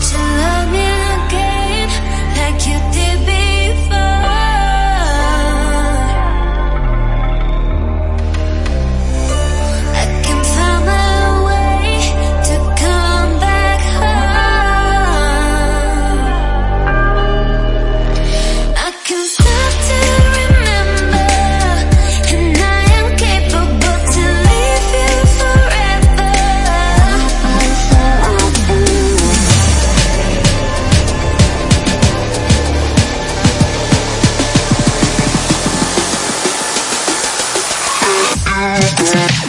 time. Yeah.